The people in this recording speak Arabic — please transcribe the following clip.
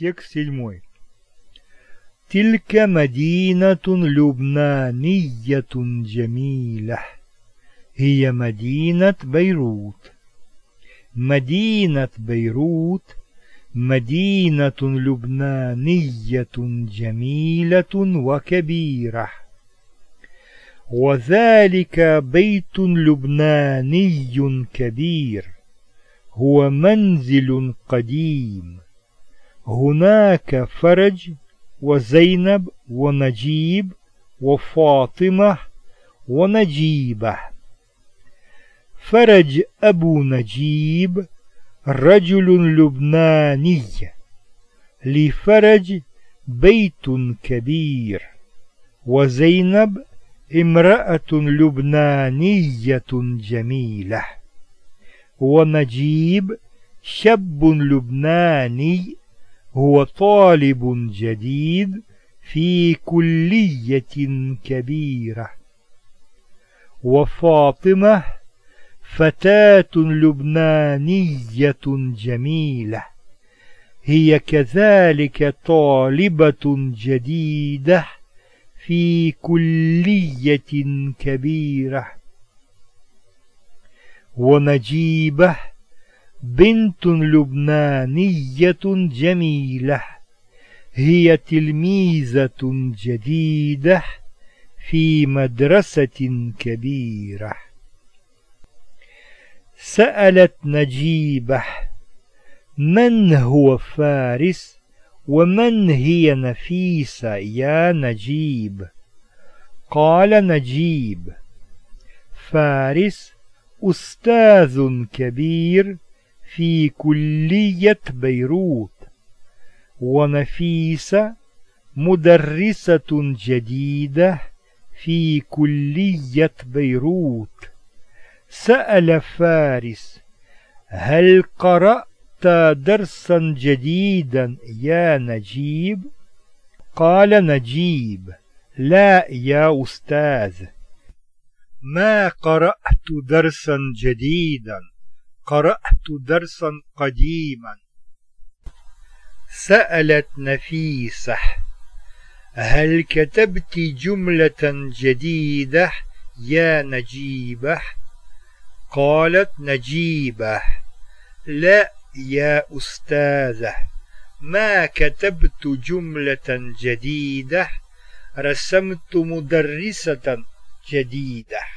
Текст седьмой. تلك مدينة لبنانية جميلة هي مدينة بيروت مدينة بيروت مدينة لبنانية جميلة وكبيرة وذلك بيت لبناني كبير هو منزل قديم هناك فرج وزينب ونجيب وفاطمة ونجيبة. فرج أبو نجيب رجل لبناني. لفرج بيت كبير. وزينب امرأة لبنانية جميلة. ونجيب شاب لبناني هو طالب جديد في كلية كبيرة. وفاطمة فتاة لبنانية جميلة. هي كذلك طالبة جديدة في كلية كبيرة. ونجيبة بنت لبنانية جميلة هي تلميذة جديدة في مدرسة كبيرة. سألت نجيبة من هو فارس ومن هي نفيسة يا نجيب؟ قال نجيب فارس أستاذ كبير في كلية بيروت. ونفيسة مدرسة جديدة في كلية بيروت. سأل فارس هل قرأت درسا جديدا يا نجيب؟ قال نجيب لا يا أستاذ. ما قرأت درسا جديدا؟ قرأت درسا قديما. سألت نفيسة هل كتبت جملة جديدة؟ يا نجيبة. قالت نجيبة لا يا أستاذة ما كتبت جملة جديدة رسمت مدرسة جديدة.